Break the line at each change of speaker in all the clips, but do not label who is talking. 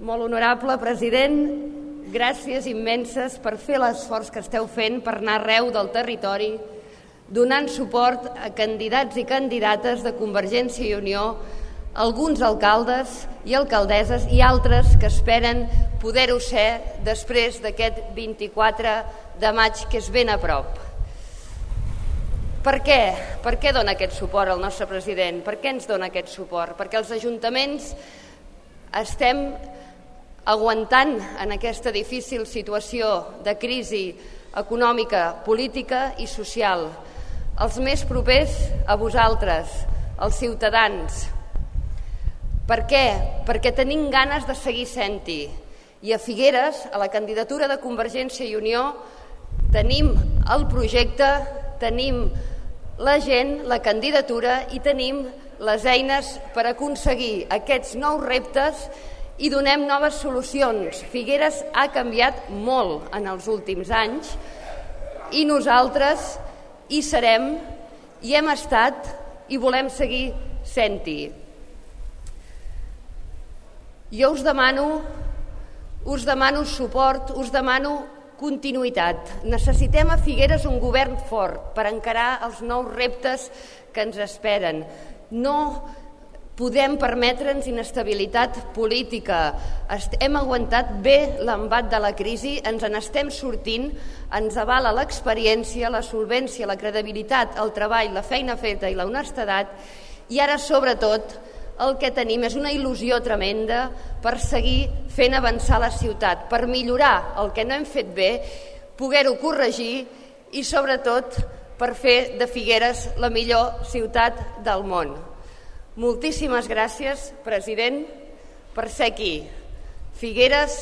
Molt honorable president, gràcies immenses per fer l'esforç que esteu fent per anar arreu del territori, donant suport a candidats i candidates de Convergència i Unió, alguns alcaldes i alcaldesses i altres que esperen poder-ho ser després d'aquest 24 de maig que és ben a prop. Per què? Per què dona aquest suport al nostre president? Per què ens dona aquest suport? Perquè els ajuntaments estem aguantant en aquesta difícil situació de crisi econòmica, política i social. Els més propers a vosaltres, els ciutadans. Per què? Perquè tenim ganes de seguir sent-hi. I a Figueres, a la candidatura de Convergència i Unió, tenim el projecte, tenim la gent, la candidatura i tenim les eines per aconseguir aquests nous reptes i donem noves solucions. Figueres ha canviat molt en els últims anys i nosaltres hi serem, hi hem estat i volem seguir sent-hi. Jo us demano, us demano suport, us demano continuïtat. Necessitem a Figueres un govern fort per encarar els nous reptes que ens esperen. No podem permetre'ns inestabilitat política. Hem aguantat bé l'embat de la crisi, ens en estem sortint, ens avala l'experiència, la solvència, la credibilitat, el treball, la feina feta i la honestedat, i ara, sobretot, el que tenim és una il·lusió tremenda per seguir fent avançar la ciutat, per millorar el que no hem fet bé, poder-ho corregir i, sobretot, per fer de Figueres la millor ciutat del món. Moltíssimes gràcies, president, per ser aquí. Figueres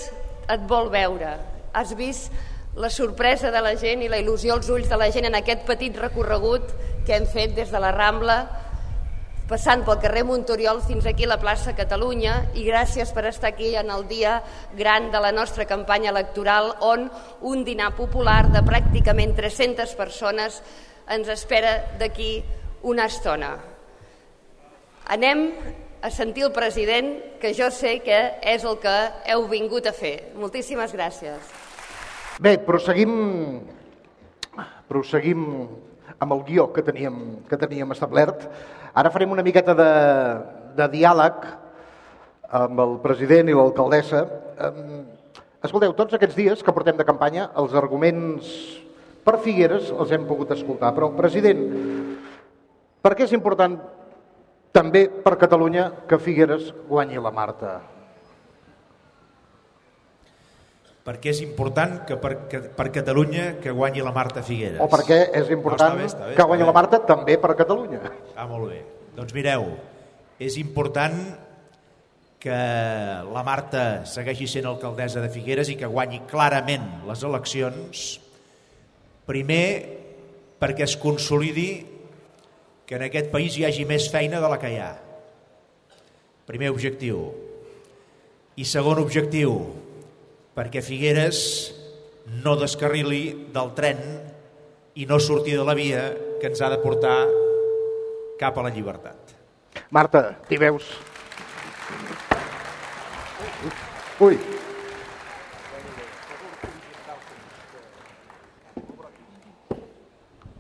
et vol veure. Has vist la sorpresa de la gent i la il·lusió als ulls de la gent en aquest petit recorregut que hem fet des de la Rambla, passant pel carrer Montoriol fins aquí a la plaça Catalunya i gràcies per estar aquí en el dia gran de la nostra campanya electoral on un dinar popular de pràcticament 300 persones ens espera d'aquí una estona. Anem a sentir el president, que jo sé que és el que heu vingut a fer. Moltíssimes gràcies.
Bé, proseguim, proseguim amb el guió que teníem, que teníem establert. Ara farem una miqueta de, de diàleg amb el president i l'alcaldessa. Escolteu, tots aquests dies que portem de campanya, els arguments per Figueres els hem pogut escoltar, però, president, per què és important també per Catalunya que Figueres guanyi la Marta.
Perquè és important que per, que per Catalunya que guanyi la Marta Figueres.
O perquè és important no, està bé, està bé, que guanyi la Marta també per Catalunya.
Ah, molt bé. Doncs mireu, és important que la Marta segueixi sent alcaldessa de Figueres i que guanyi clarament les eleccions, primer perquè es consolidi que en aquest país hi hagi més feina de la que hi ha. Primer objectiu. I segon objectiu, perquè Figueres no descarrili del tren i no surti de la via que ens ha de portar cap a la llibertat.
Marta, t'hi veus? Ui.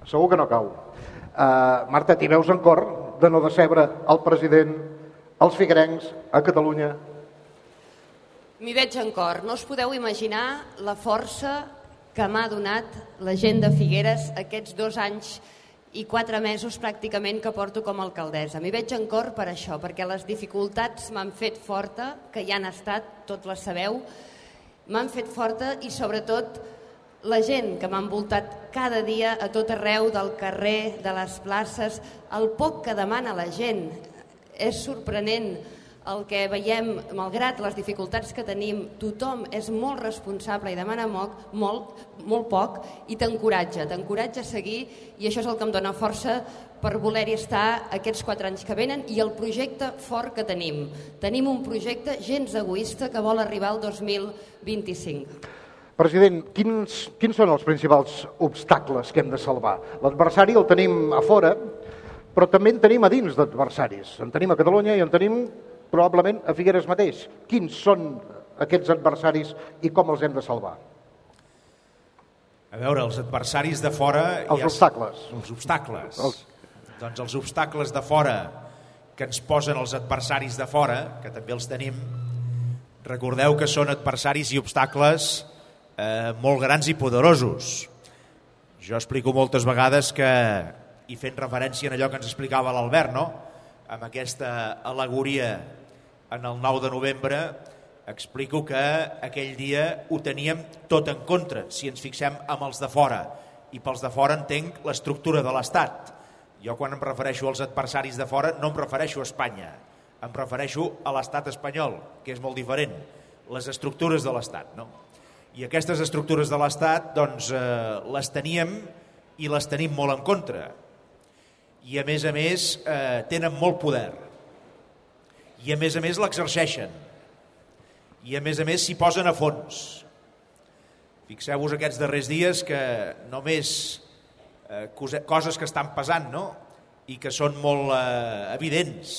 Segur que no cau. Uh, Marta, t'hi veus en cor de no decebre el president, els figuerencs, a Catalunya?
M'hi veig en cor. No us podeu imaginar la força que m'ha donat la gent de Figueres aquests dos anys i quatre mesos pràcticament que porto com a alcaldessa. M'hi veig en cor per això, perquè les dificultats m'han fet forta, que hi han estat, tot la sabeu, m'han fet forta i sobretot la gent que m'ha envoltat cada dia a tot arreu del carrer, de les places, el poc que demana la gent. És sorprenent el que veiem, malgrat les dificultats que tenim, tothom és molt responsable i demana molt, molt, molt poc i t'encoratja, t'encoratja a seguir i això és el que em dona força per voler-hi estar aquests quatre anys que venen i el projecte fort que tenim. Tenim un projecte gens egoista que vol arribar al 2025.
President, quins, quins són els principals obstacles que hem de salvar? L'adversari el tenim a fora, però també en tenim a dins d'adversaris. En tenim a Catalunya i en tenim probablement a Figueres mateix. Quins són aquests adversaris i com els hem de salvar?
A veure, els adversaris de fora...
Els ja... obstacles.
Els obstacles. Els... Doncs els obstacles de fora que ens posen els adversaris de fora, que també els tenim, recordeu que són adversaris i obstacles eh, molt grans i poderosos. Jo explico moltes vegades que, i fent referència a allò que ens explicava l'Albert, no? amb aquesta alegoria en el 9 de novembre, explico que aquell dia ho teníem tot en contra, si ens fixem amb els de fora. I pels de fora entenc l'estructura de l'Estat. Jo quan em refereixo als adversaris de fora no em refereixo a Espanya, em refereixo a l'estat espanyol, que és molt diferent, les estructures de l'Estat. No? I aquestes estructures de l'Estat doncs, eh, les teníem i les tenim molt en contra. I a més a més eh, tenen molt poder. I a més a més l'exerceixen i a més a més s'hi posen a fons. Fixeu-vos aquests darrers dies que només eh, coses que estan passant no? i que són molt eh, evidents.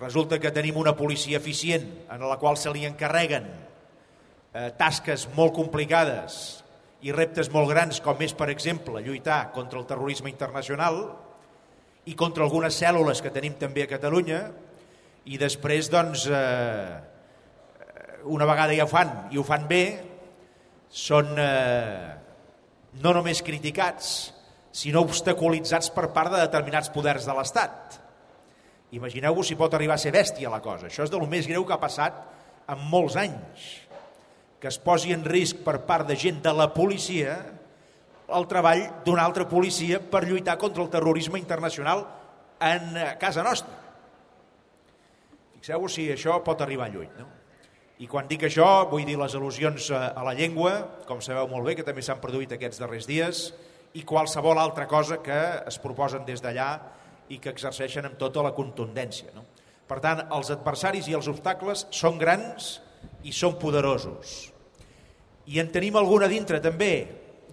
Resulta que tenim una policia eficient en la qual se li encarreguen eh, tasques molt complicades i reptes molt grans, com és, per exemple, lluitar contra el terrorisme internacional i contra algunes cèl·lules que tenim també a Catalunya, i després, doncs, eh, una vegada ja ho fan i ho fan bé, són eh, no només criticats, sinó obstaculitzats per part de determinats poders de l'Estat. Imagineu-vos si pot arribar a ser bèstia la cosa. Això és de lo més greu que ha passat en molts anys. Que es posi en risc per part de gent de la policia el treball d'una altra policia per lluitar contra el terrorisme internacional en eh, casa nostra. Fixeu-vos si això pot arribar lluny. No? I quan dic això vull dir les al·lusions eh, a la llengua, com sabeu molt bé, que també s'han produït aquests darrers dies, i qualsevol altra cosa que es proposen des d'allà i que exerceixen amb tota la contundència. No? Per tant, els adversaris i els obstacles són grans i són poderosos. I en tenim alguna dintre també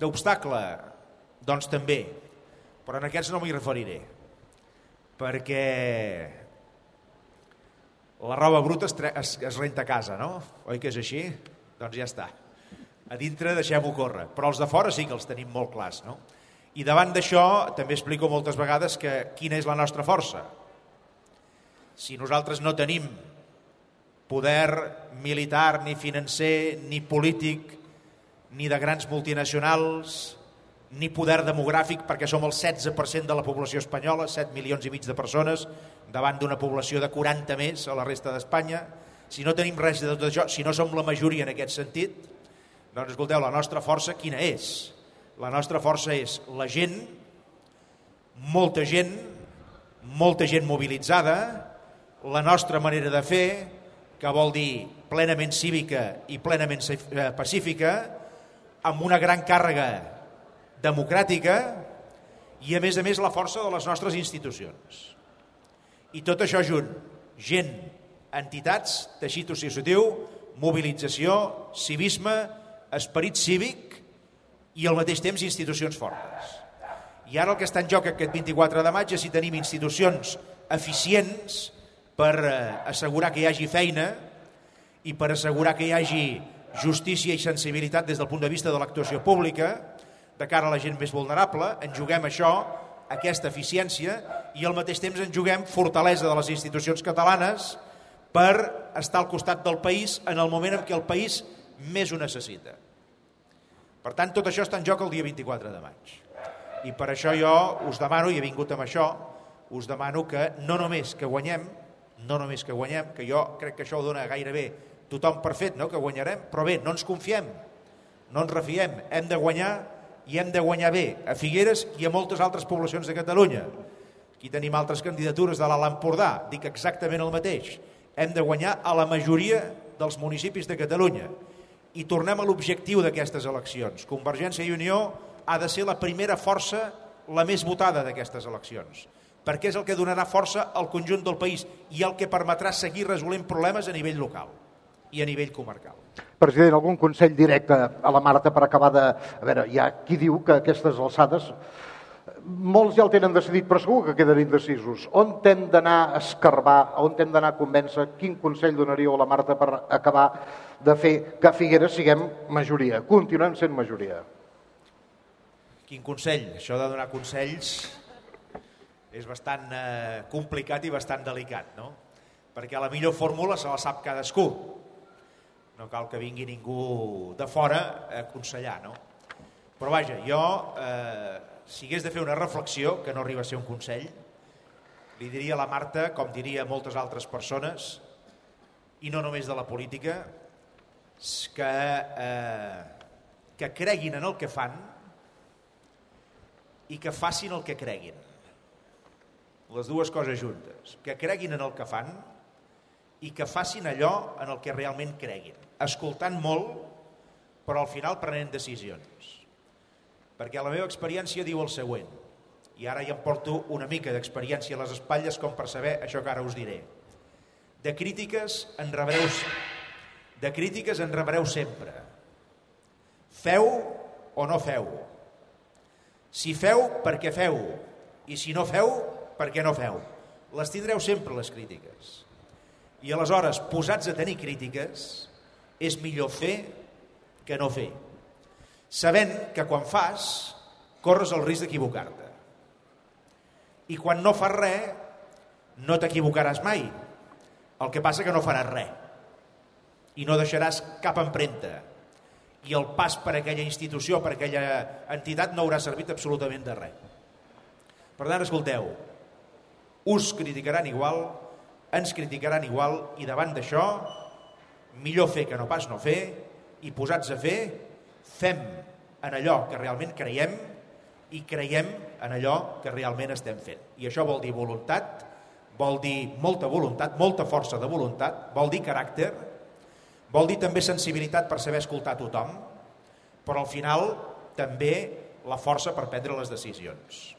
d'obstacle? Doncs també, però en aquests no m'hi referiré, perquè la roba bruta es, es, es renta a casa, no? Oi que és així? Doncs ja està. A dintre deixem-ho córrer, però els de fora sí que els tenim molt clars, no? I davant d'això també explico moltes vegades que quina és la nostra força. Si nosaltres no tenim poder militar, ni financer, ni polític, ni de grans multinacionals, ni poder demogràfic perquè som el 16% de la població espanyola, 7 milions i mig de persones, davant d'una població de 40 més a la resta d'Espanya. Si no tenim res de tot això, si no som la majoria en aquest sentit, doncs escolteu, la nostra força quina és? La nostra força és la gent, molta gent, molta gent mobilitzada, la nostra manera de fer, que vol dir plenament cívica i plenament eh, pacífica, amb una gran càrrega democràtica i, a més a més, la força de les nostres institucions. I tot això junt, gent, entitats, teixit associatiu, mobilització, civisme, esperit cívic i al mateix temps institucions fortes. I ara el que està en joc aquest 24 de maig és si tenim institucions eficients per eh, assegurar que hi hagi feina i per assegurar que hi hagi justícia i sensibilitat des del punt de vista de l'actuació pública, de cara a la gent més vulnerable, en juguem això, aquesta eficiència, i al mateix temps en juguem fortalesa de les institucions catalanes per estar al costat del país en el moment en què el país més ho necessita. Per tant, tot això està en joc el dia 24 de maig. I per això jo us demano, i he vingut amb això, us demano que no només que guanyem, no només que guanyem, que jo crec que això ho dona gairebé tothom per fet, no? que guanyarem, però bé, no ens confiem, no ens refiem, hem de guanyar i hem de guanyar bé a Figueres i a moltes altres poblacions de Catalunya. Aquí tenim altres candidatures de l'Alt Empordà, dic exactament el mateix. Hem de guanyar a la majoria dels municipis de Catalunya. I tornem a l'objectiu d'aquestes eleccions. Convergència i Unió ha de ser la primera força, la més votada d'aquestes eleccions, perquè és el que donarà força al conjunt del país i el que permetrà seguir resolent problemes a nivell local i a nivell comarcal.
President, algun consell directe a la Marta per acabar de... A veure, hi ha qui diu que aquestes alçades molts ja el tenen decidit, però segur que queden indecisos. On hem d'anar a escarbar, on hem d'anar a convèncer, quin consell donaríeu a la Marta per acabar de fer que a Figueres siguem majoria, continuem sent majoria.
Quin consell? Això de donar consells és bastant eh, complicat i bastant delicat, no? Perquè la millor fórmula se la sap cadascú. No cal que vingui ningú de fora a aconsellar, no? Però vaja, jo, eh, si hagués de fer una reflexió, que no arriba a ser un consell, li diria a la Marta, com diria moltes altres persones, i no només de la política, que, eh, que creguin en el que fan i que facin el que creguin. Les dues coses juntes. Que creguin en el que fan i que facin allò en el que realment creguin. Escoltant molt, però al final prenent decisions. Perquè la meva experiència diu el següent, i ara ja em porto una mica d'experiència a les espatlles com per saber això que ara us diré. De crítiques en rebreu, de crítiques en rebreu sempre. Feu o no feu. Si feu, perquè feu. I si no feu, perquè no feu. Les tindreu sempre, les crítiques. I aleshores, posats a tenir crítiques, és millor fer que no fer. Sabent que quan fas, corres el risc d'equivocar-te. I quan no fas res, no t'equivocaràs mai. El que passa que no faràs res. I no deixaràs cap empremta. I el pas per aquella institució, per aquella entitat, no haurà servit absolutament de res. Per tant, escolteu, us criticaran igual, ens criticaran igual i davant d'això millor fer que no pas no fer i posats a fer fem en allò que realment creiem i creiem en allò que realment estem fent. I això vol dir voluntat, vol dir molta voluntat, molta força de voluntat, vol dir caràcter, vol dir també sensibilitat per saber escoltar tothom, però al final també la força per prendre les decisions.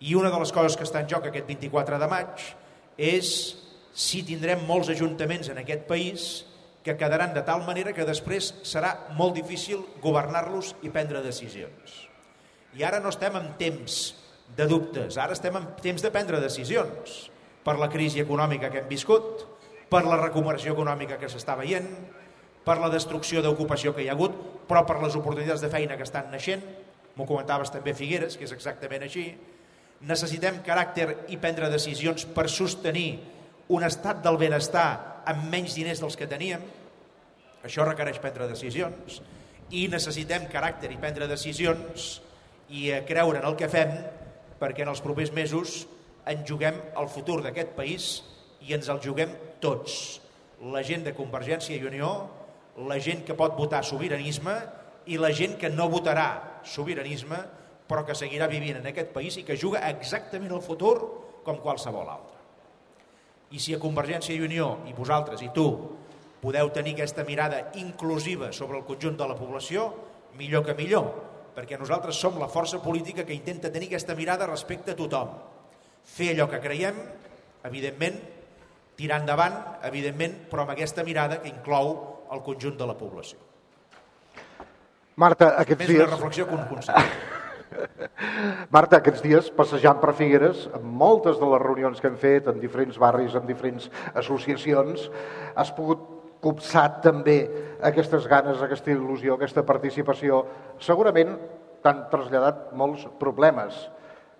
I una de les coses que està en joc aquest 24 de maig és si tindrem molts ajuntaments en aquest país que quedaran de tal manera que després serà molt difícil governar-los i prendre decisions. I ara no estem en temps de dubtes, ara estem en temps de prendre decisions per la crisi econòmica que hem viscut, per la recuperació econòmica que s'està veient, per la destrucció d'ocupació que hi ha hagut, però per les oportunitats de feina que estan naixent, m'ho comentaves també Figueres, que és exactament així, necessitem caràcter i prendre decisions per sostenir un estat del benestar amb menys diners dels que teníem, això requereix prendre decisions, i necessitem caràcter i prendre decisions i creure en el que fem perquè en els propers mesos en juguem el futur d'aquest país i ens el juguem tots. La gent de Convergència i Unió, la gent que pot votar sobiranisme i la gent que no votarà sobiranisme però que seguirà vivint en aquest país i que juga exactament el futur com qualsevol altre. I si a Convergència i Unió, i vosaltres, i tu, podeu tenir aquesta mirada inclusiva sobre el conjunt de la població, millor que millor, perquè nosaltres som la força política que intenta tenir aquesta mirada respecte a tothom. Fer allò que creiem, evidentment, tirar endavant, evidentment, però amb aquesta mirada que inclou el conjunt de la població.
Marta, aquests
Més
dies...
una reflexió que un consell.
Marta, aquests dies, passejant per Figueres, en moltes de les reunions que hem fet, en diferents barris, en diferents associacions, has pogut copsar també aquestes ganes, aquesta il·lusió, aquesta participació. Segurament t'han traslladat molts problemes,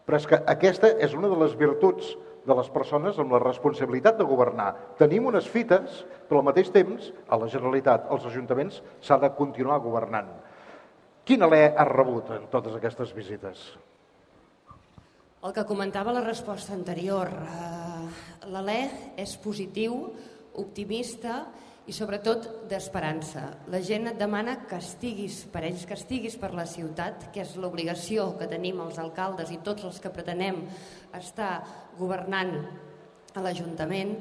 però és que aquesta és una de les virtuts de les persones amb la responsabilitat de governar. Tenim unes fites, però al mateix temps, a la Generalitat, als ajuntaments, s'ha de continuar governant. Quin alè has rebut en totes aquestes visites?
El que comentava la resposta anterior, eh, l'alè és positiu, optimista i sobretot d'esperança. La gent et demana que estiguis per ells, que estiguis per la ciutat, que és l'obligació que tenim els alcaldes i tots els que pretenem estar governant a l'Ajuntament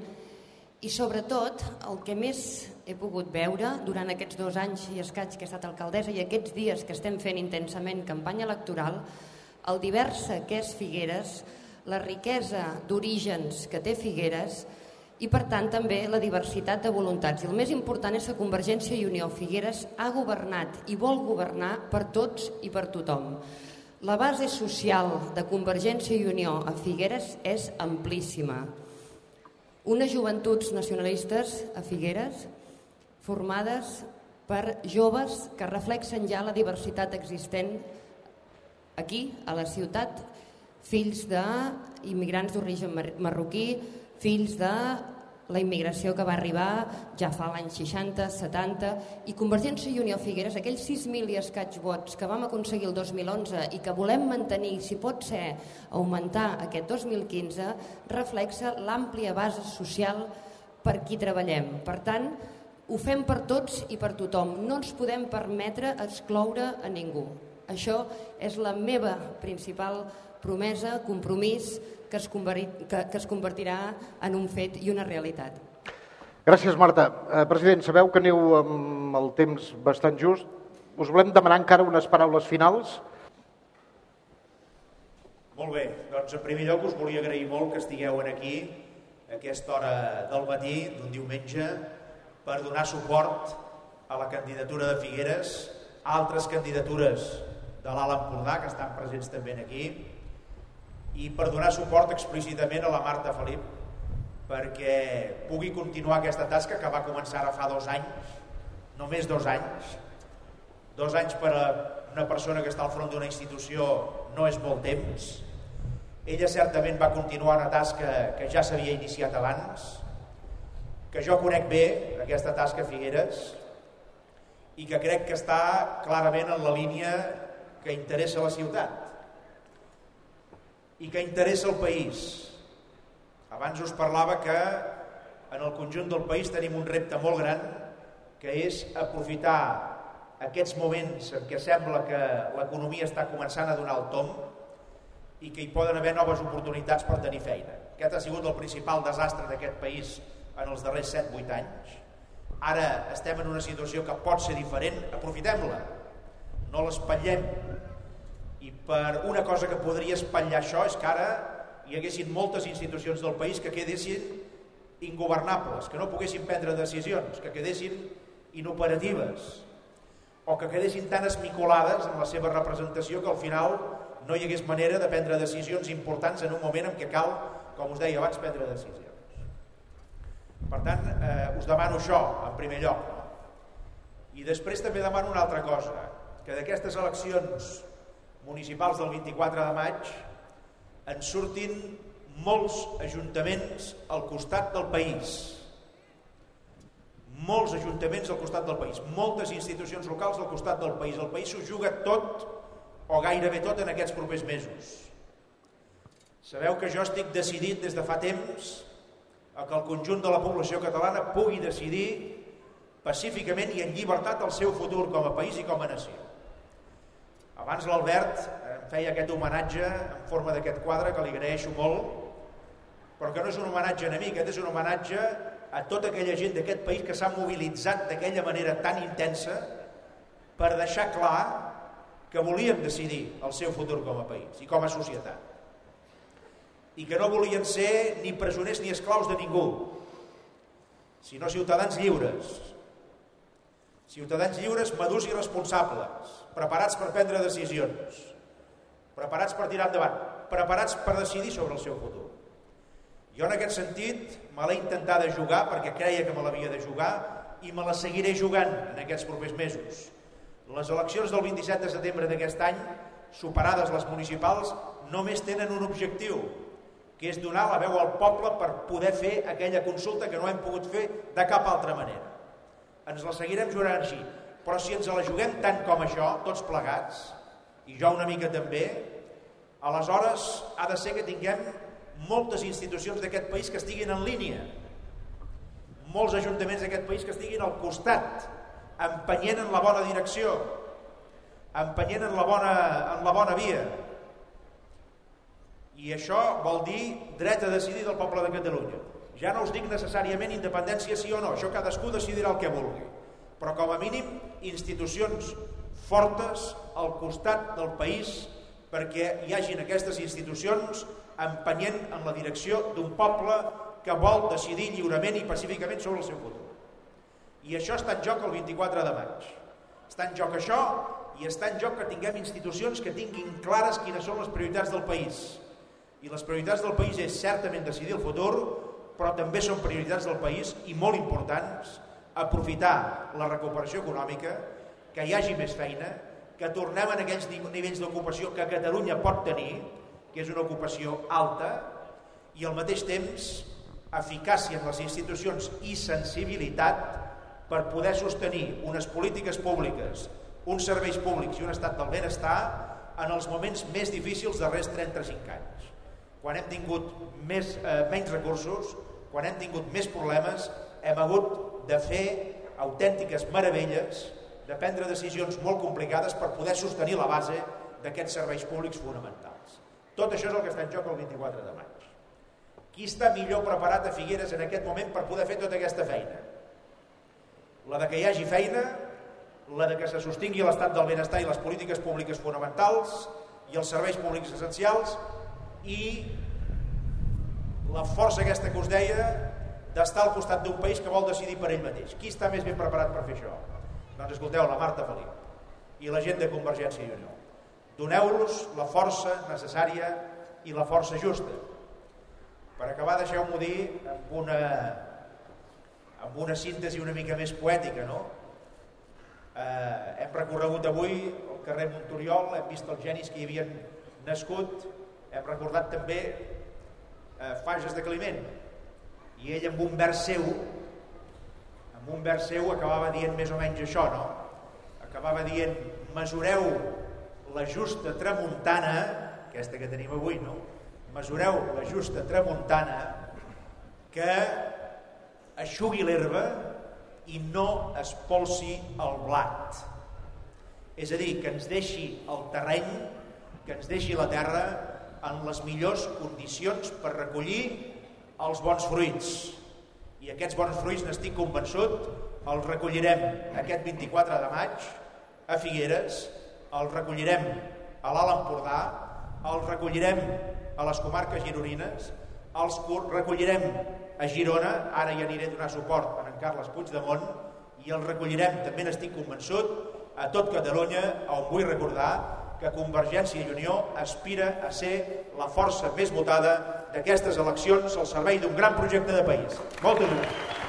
i sobretot el que més he pogut veure durant aquests dos anys i escaig que he estat alcaldessa i aquests dies que estem fent intensament campanya electoral, el diversa que és Figueres, la riquesa d'orígens que té Figueres i per tant també la diversitat de voluntats. I el més important és que Convergència i Unió Figueres ha governat i vol governar per tots i per tothom. La base social de Convergència i Unió a Figueres és amplíssima unes joventuts nacionalistes a Figueres formades per joves que reflexen ja la diversitat existent aquí, a la ciutat, fills d'immigrants d'origen marroquí, fills de la immigració que va arribar ja fa l'any 60, 70 i Convergència i Unió Figueres, aquells 6.000 i escaig vots que vam aconseguir el 2011 i que volem mantenir, si pot ser augmentar aquest 2015, reflexa l'àmplia base social per qui treballem. Per tant, ho fem per tots i per tothom. No ens podem permetre excloure a ningú. Això és la meva principal promesa, compromís, que es, que, que es convertirà en un fet i una realitat.
Gràcies, Marta. Eh, president, sabeu que aneu amb el temps bastant just. Us volem demanar encara unes paraules finals.
Molt bé, doncs en primer lloc us volia agrair molt que estigueu aquí a aquesta hora del matí d'un diumenge per donar suport a la candidatura de Figueres, altres candidatures de l'Alt Empordà que estan presents també aquí, i per donar suport explícitament a la Marta Felip perquè pugui continuar aquesta tasca que va començar ara fa dos anys, només dos anys. Dos anys per a una persona que està al front d'una institució no és molt temps. Ella certament va continuar una tasca que ja s'havia iniciat abans, que jo conec bé, aquesta tasca Figueres, i que crec que està clarament en la línia que interessa la ciutat i que interessa el país. Abans us parlava que en el conjunt del país tenim un repte molt gran que és aprofitar aquests moments en què sembla que l'economia està començant a donar el tom i que hi poden haver noves oportunitats per tenir feina. Aquest ha sigut el principal desastre d'aquest país en els darrers 7-8 anys. Ara estem en una situació que pot ser diferent, aprofitem-la, no l'espatllem, i per una cosa que podria espatllar això és que ara hi haguessin moltes institucions del país que quedessin ingovernables, que no poguessin prendre decisions, que quedessin inoperatives o que quedessin tan esmicolades en la seva representació que al final no hi hagués manera de prendre decisions importants en un moment en què cal, com us deia abans, prendre decisions. Per tant, eh, us demano això, en primer lloc. I després també demano una altra cosa, que d'aquestes eleccions municipals del 24 de maig en surtin molts ajuntaments al costat del país. Molts ajuntaments al costat del país. Moltes institucions locals al costat del país. El país s'ho juga tot o gairebé tot en aquests propers mesos. Sabeu que jo estic decidit des de fa temps a que el conjunt de la població catalana pugui decidir pacíficament i en llibertat el seu futur com a país i com a nació abans l'Albert em feia aquest homenatge en forma d'aquest quadre que li agraeixo molt, però que no és un homenatge a mi, aquest és un homenatge a tota aquella gent d'aquest país que s'ha mobilitzat d'aquella manera tan intensa per deixar clar que volien decidir el seu futur com a país i com a societat. I que no volien ser ni presoners ni esclaus de ningú, sinó ciutadans lliures, Ciutadans lliures, madurs i responsables, preparats per prendre decisions, preparats per tirar endavant, preparats per decidir sobre el seu futur. Jo en aquest sentit me l'he intentat de jugar perquè creia que me l'havia de jugar i me la seguiré jugant en aquests propers mesos. Les eleccions del 27 de setembre d'aquest any, superades les municipals, només tenen un objectiu, que és donar la veu al poble per poder fer aquella consulta que no hem pogut fer de cap altra manera ens la seguirem jugant així. Però si ens la juguem tant com això, tots plegats, i jo una mica també, aleshores ha de ser que tinguem moltes institucions d'aquest país que estiguin en línia, molts ajuntaments d'aquest país que estiguin al costat, empenyent en la bona direcció, empenyent en la bona, en la bona via. I això vol dir dret a decidir del poble de Catalunya. Ja no us dic necessàriament independència sí o no, això cadascú decidirà el que vulgui. Però com a mínim institucions fortes al costat del país perquè hi hagin aquestes institucions empenyent en la direcció d'un poble que vol decidir lliurement i pacíficament sobre el seu futur. I això està en joc el 24 de maig. Està en joc això i està en joc que tinguem institucions que tinguin clares quines són les prioritats del país. I les prioritats del país és certament decidir el futur, però també són prioritats del país i molt importants aprofitar la recuperació econòmica, que hi hagi més feina, que tornem en aquells nivells d'ocupació que Catalunya pot tenir, que és una ocupació alta, i al mateix temps eficàcia en les institucions i sensibilitat per poder sostenir unes polítiques públiques, uns serveis públics i un estat del benestar en els moments més difícils dels darrers 35 anys. Quan hem tingut més, eh, menys recursos, quan hem tingut més problemes, hem hagut de fer autèntiques meravelles, de prendre decisions molt complicades per poder sostenir la base d'aquests serveis públics fonamentals. Tot això és el que està en joc el 24 de maig. Qui està millor preparat a Figueres en aquest moment per poder fer tota aquesta feina? La de que hi hagi feina, la de que se sostingui l'estat del benestar i les polítiques públiques fonamentals i els serveis públics essencials i la força aquesta que us deia d'estar al costat d'un país que vol decidir per ell mateix. Qui està més ben preparat per fer això? Doncs escolteu, la Marta Felip i la gent de Convergència i Unió. Doneu-los la força necessària i la força justa. Per acabar, deixeu-m'ho dir amb una, amb una síntesi una mica més poètica, no? Eh, hem recorregut avui el carrer Montoriol, hem vist els genis que hi havien nascut, hem recordat també eh, Fages de Climent, i ell amb un vers seu amb un vers seu acabava dient més o menys això no? acabava dient mesureu la justa tramuntana aquesta que tenim avui no? mesureu la justa tramuntana que aixugui l'herba i no espolsi el blat és a dir, que ens deixi el terreny que ens deixi la terra en les millors condicions per recollir els bons fruits. I aquests bons fruits, n'estic convençut, els recollirem aquest 24 de maig a Figueres, els recollirem a l'Alt Empordà, els recollirem a les comarques gironines, els recollirem a Girona, ara hi aniré a donar suport a en Carles Puigdemont, i els recollirem, també n'estic convençut, a tot Catalunya, on vull recordar que Convergència i Unió aspira a ser la força més votada d'aquestes eleccions al servei d'un gran projecte de país. Moltes gràcies.